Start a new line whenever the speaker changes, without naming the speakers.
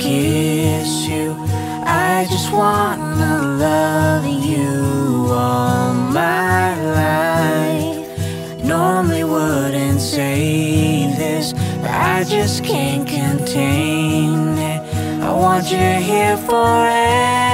kiss you. I just wanna love you all my life. Normally wouldn't say this, but I just can't contain it. I want you here forever